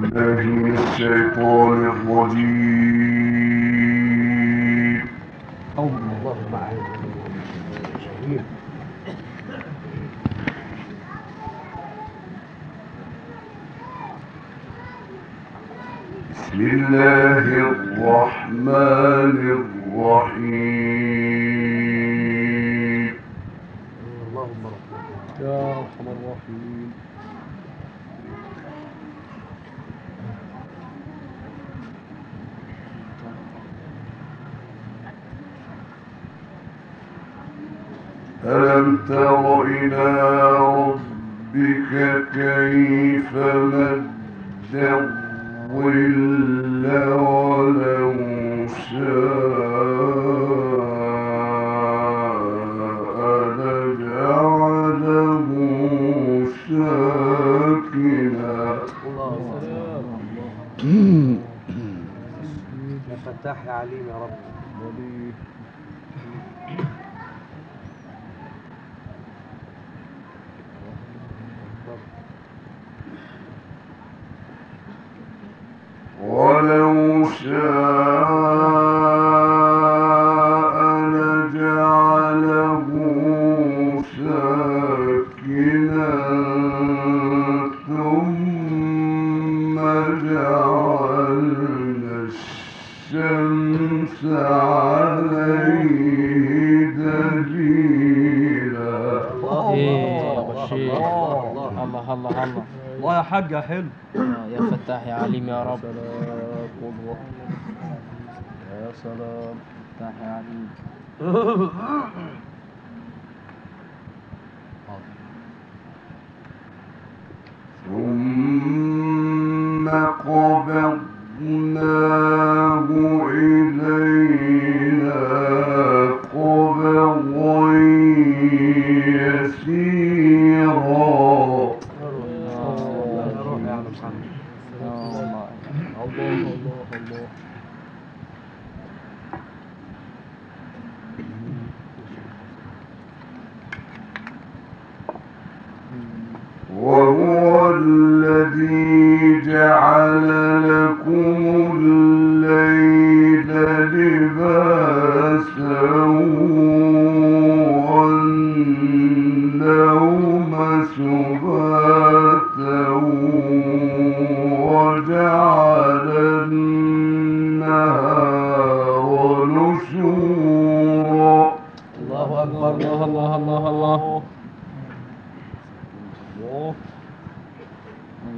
الله من الشيطان الرجيم اللهم أعنا بسم الله الرحمن الرحيم. اللهم يا ارحم الراحمين ألم تر إلى ربك كيف مد الظل ولو شاء يا عليم يا رب. الله، الله، الله الله. الله الله الله الله. يا حاج يا حلو. يا فتاح يا عليم يا رب. سلام قدوة يا سلام فتاح يا عليم ثم ثم قبضناه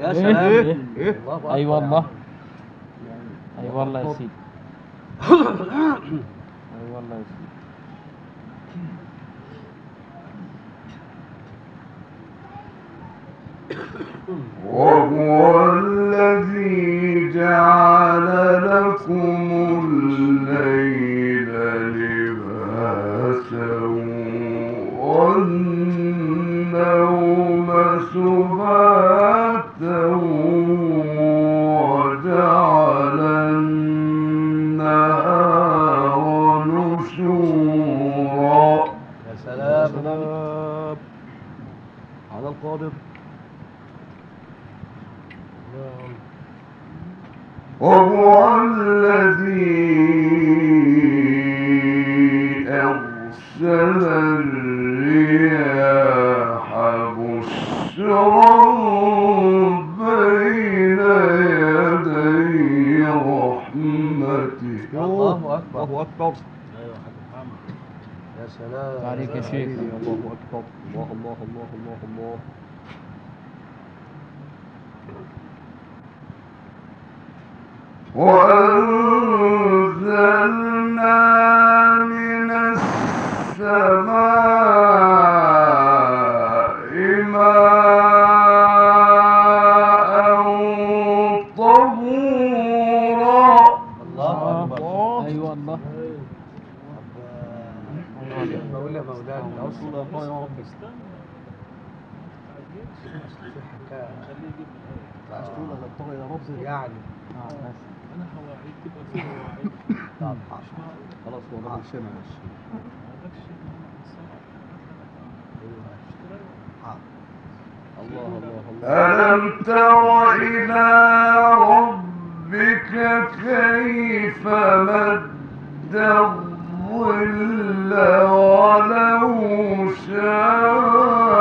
يا والله. أي والله يا سيدي. أي والله يا سيدي. على تاریخ شیخ۔ وأنزل تمام خلاص وضعنا الشمع ألم تر إلى ربك كيف مد الظل ولو شاء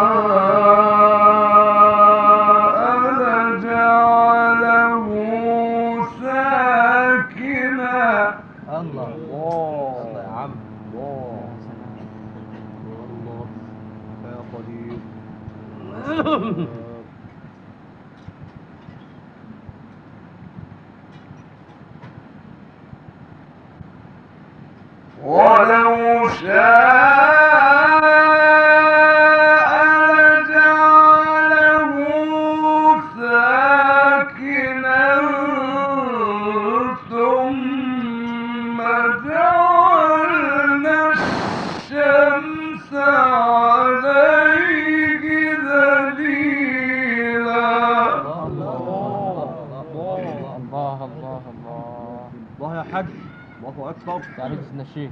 نشی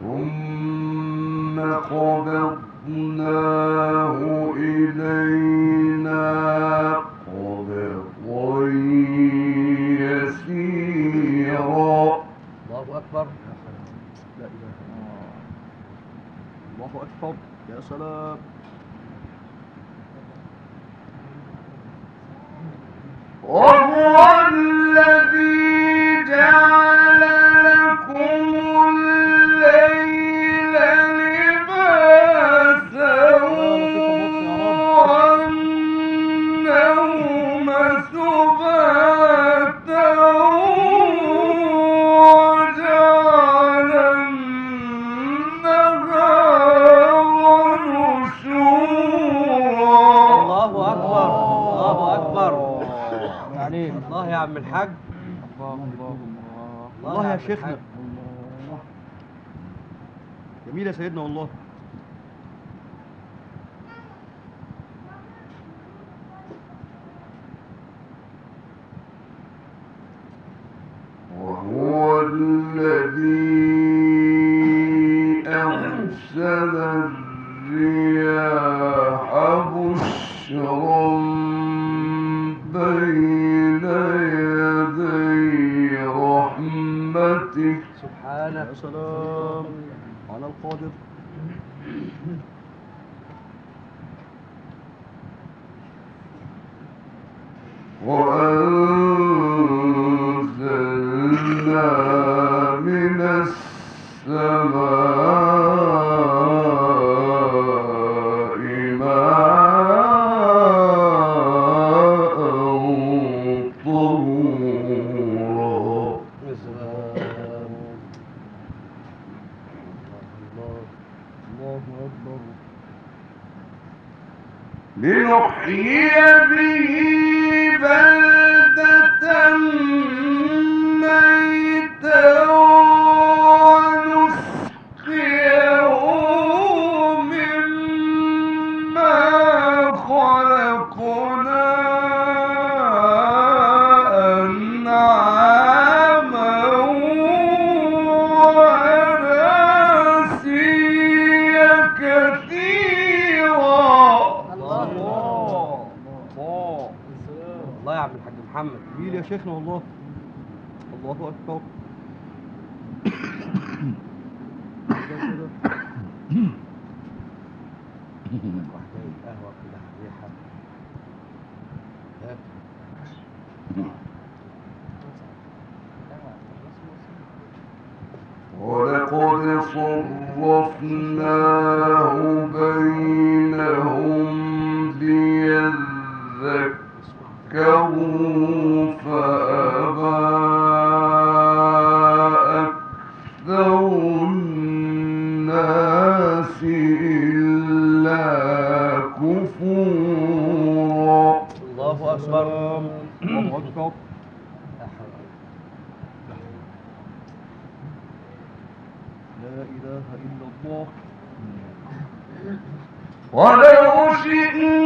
ثم قبضناه إلينا قبضا يسيرا. الله أكبر. لا إله إلا بہت اکبر یا سلام۔ من السماء ولو شئنا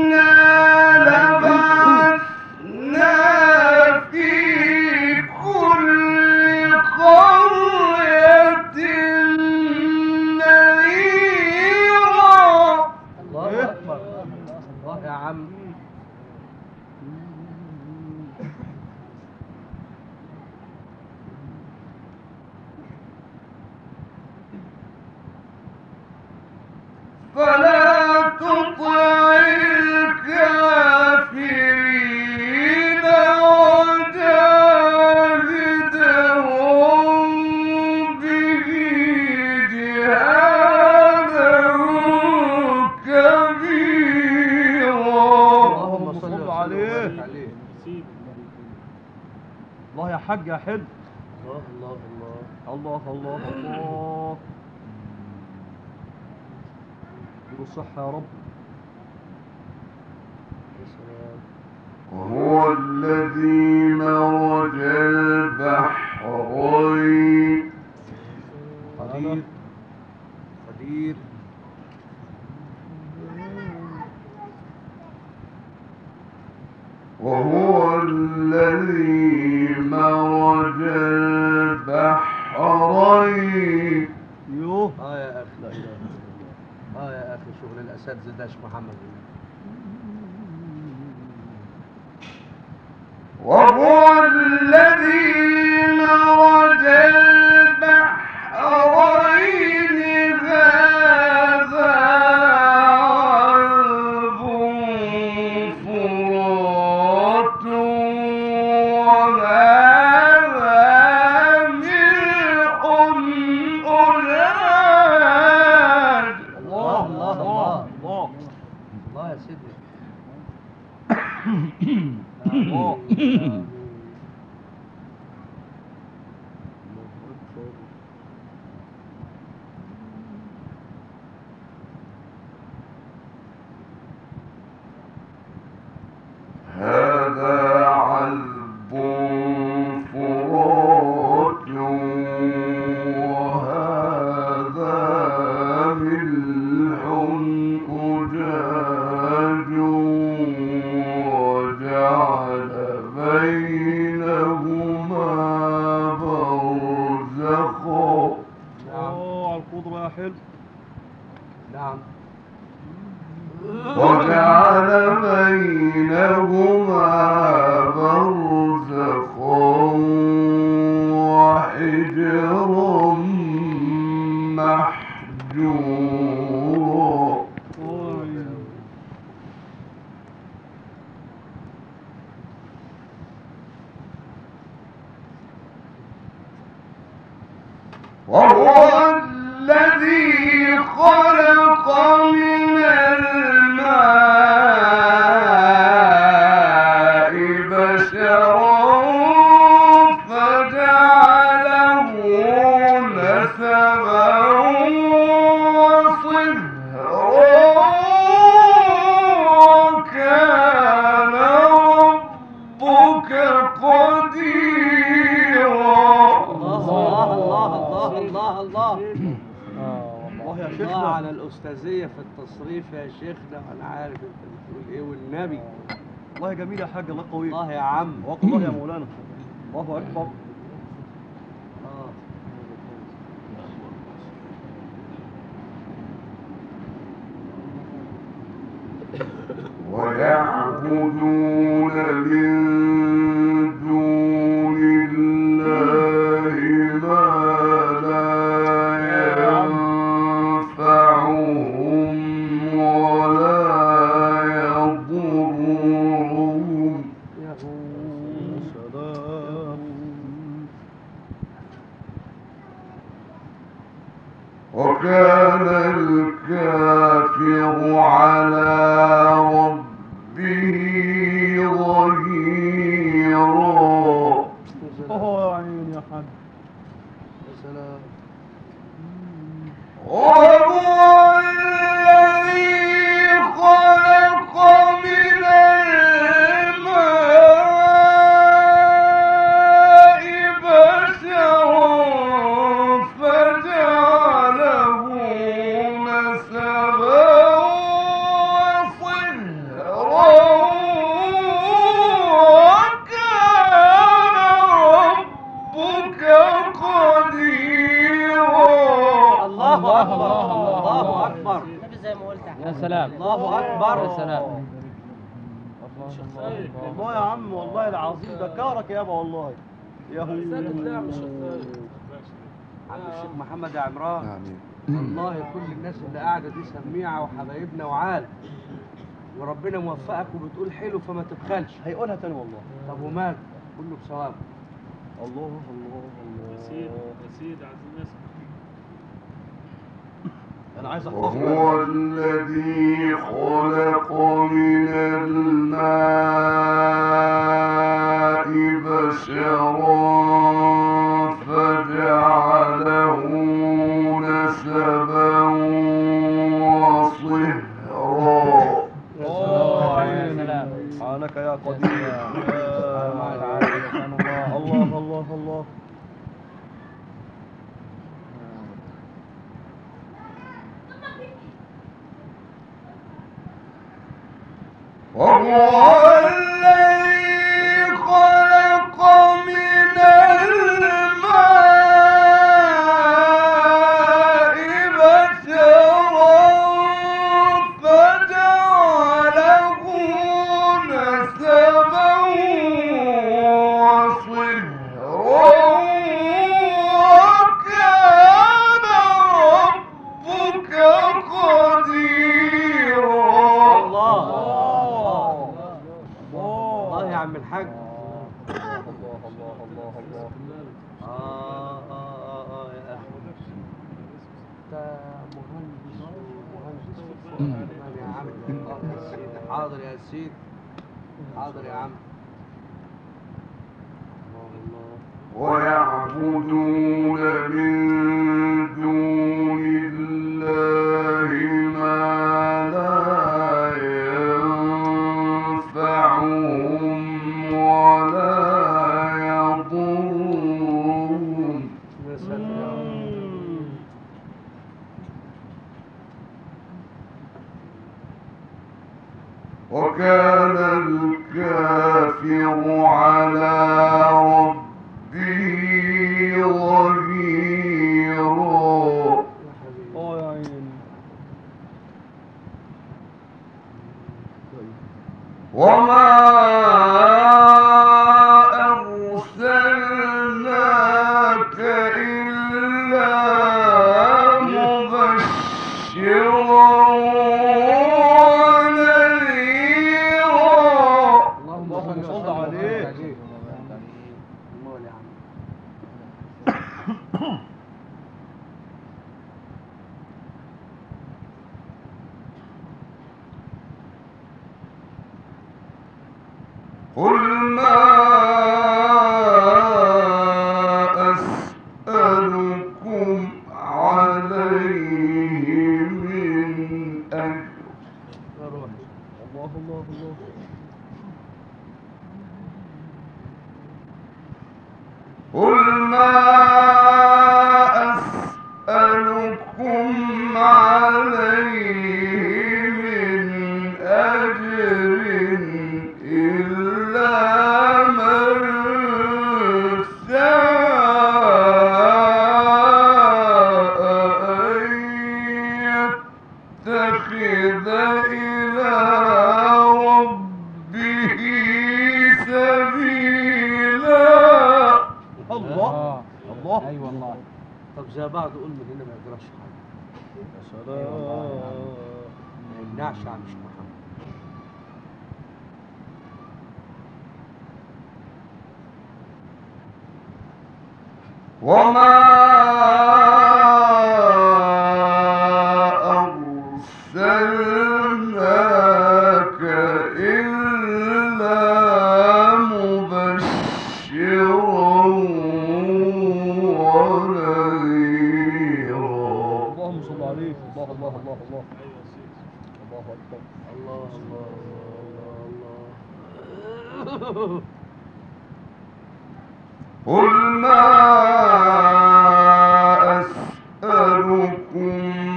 الرحيم ويعبدون من دي شميعه وحبايبنا وعال. وربنا موفقك وبتقول حلو فما تبخلش. هيقولها تاني والله. طب ومال؟ كله بصواب. الله الله الله. يا سيد يا سيدي عايزين انا عايز احفظك هو الذي خلق من الماء بشرا. مور عم حاضر يا سيد. حاضر يا عم. ويعبدون من الله الله الله الله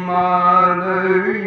ایمان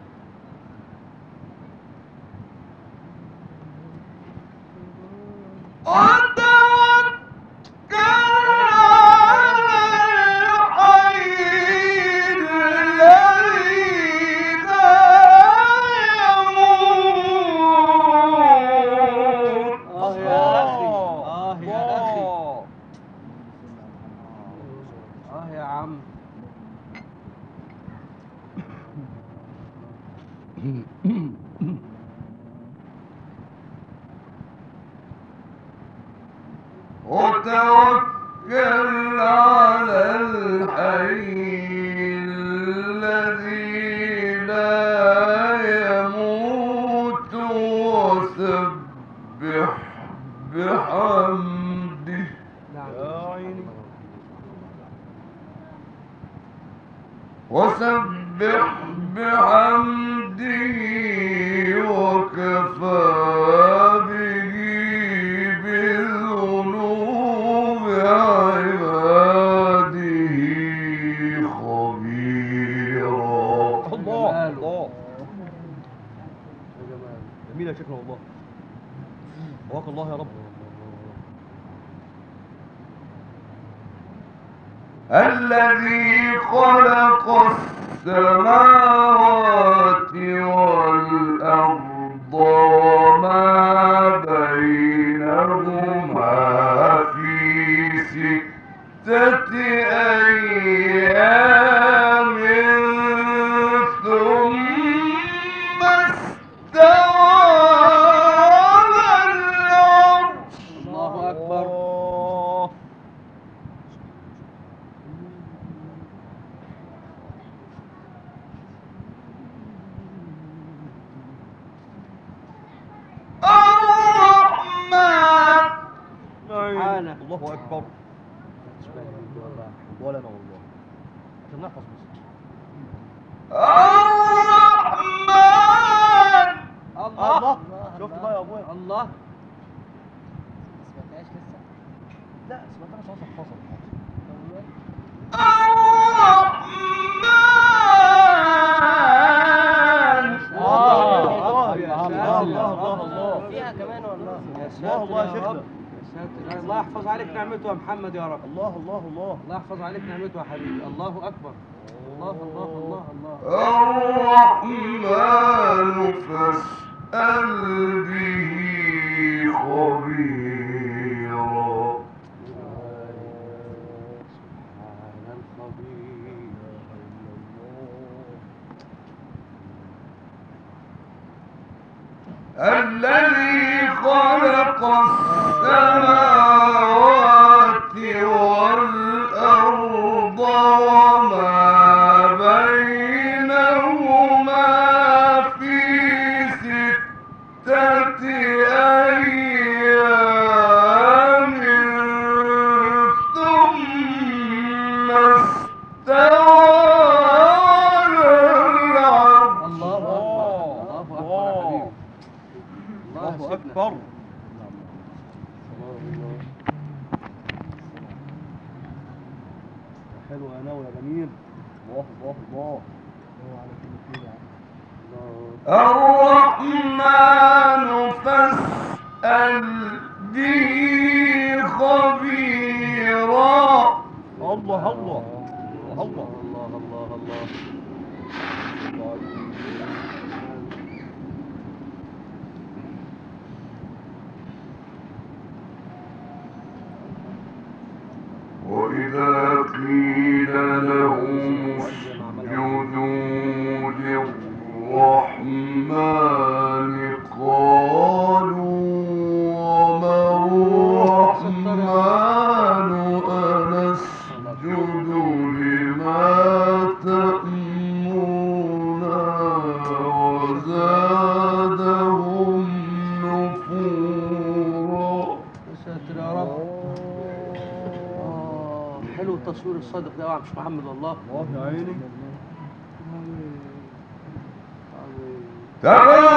ستة اللہ اکبر حلو التصوير الصادق ده يا مش محمد والله الله يا عيني. تبارك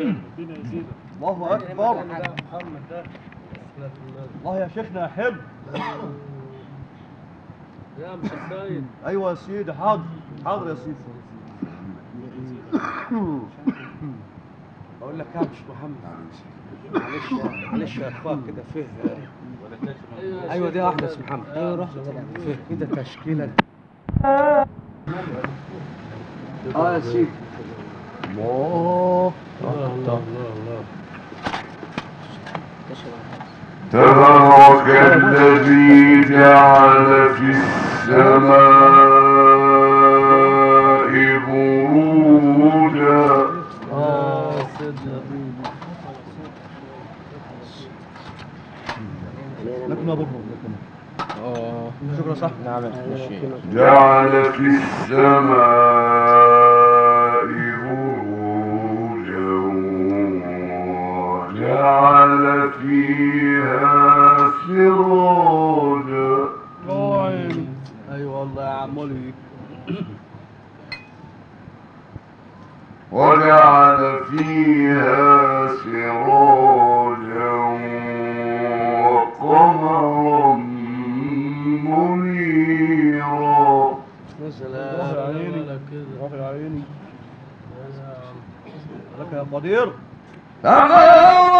الله اكبر الله يا شيخنا حب يا مش السيد ايوه يا سيدي حاضر حاضر يا سيدي بقول لك يا مش محمد. معلش معلش يا اخوان كده فيه. ايوه دي اسم محمد. ايوه روح فيه كده تشكيله اه يا سيدي الله تبارك الذي جعل في السماء بروجا اه سيدنا لكم يا بابا لكم اه شكرا صح نعم ماشي جعل في السماء فيها سراجا ايوه والله يا عمولي وجعل فيها سراجا وقمرا منيرا يا سلام عيني. يا عيني. لك يا قدير تبارك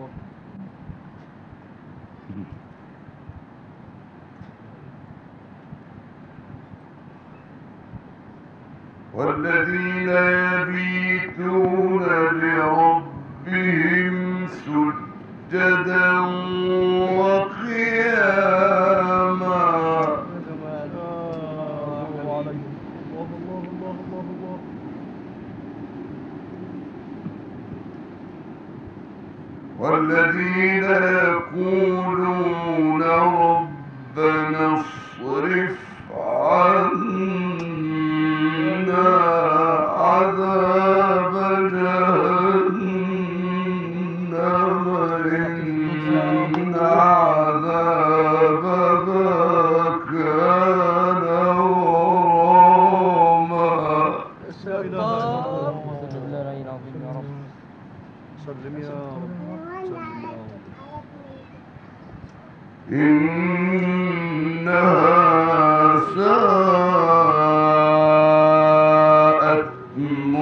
کو والذين يبيتون لربهم سجدا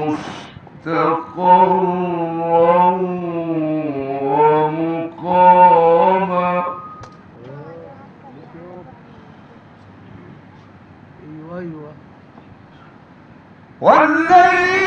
مستقرا ومقاما والذي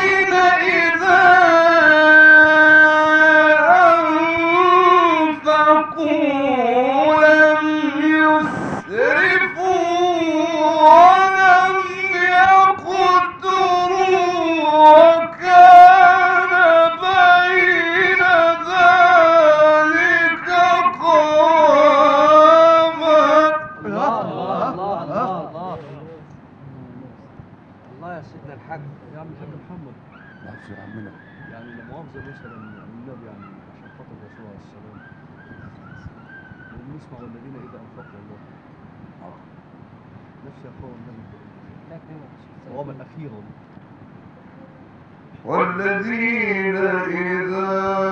يقول ومن أخير والذين إذا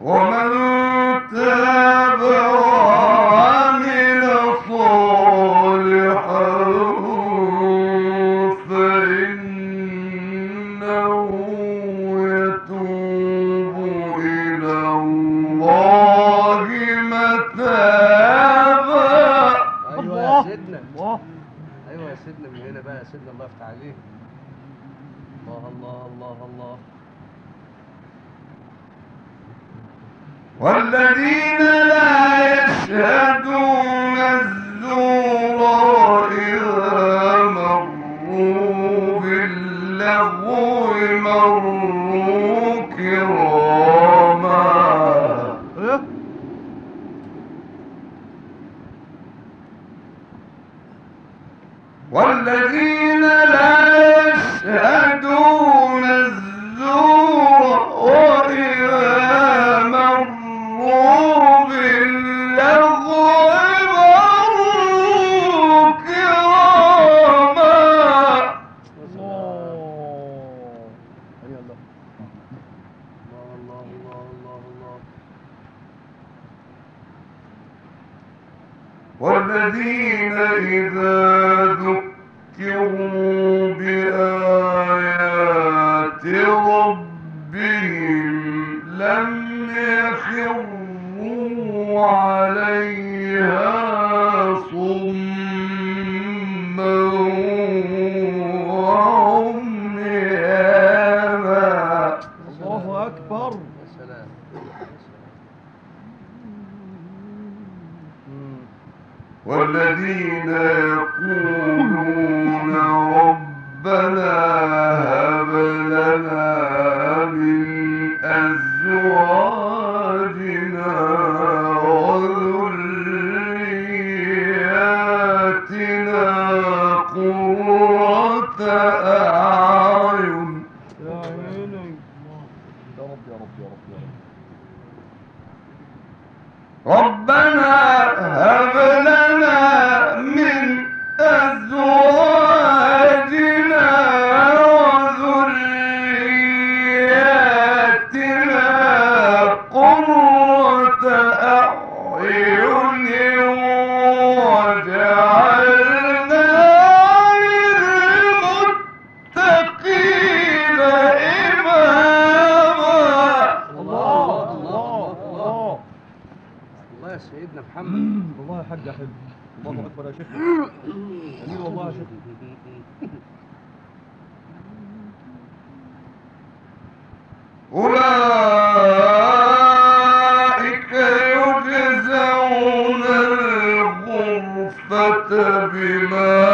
ومن Amen.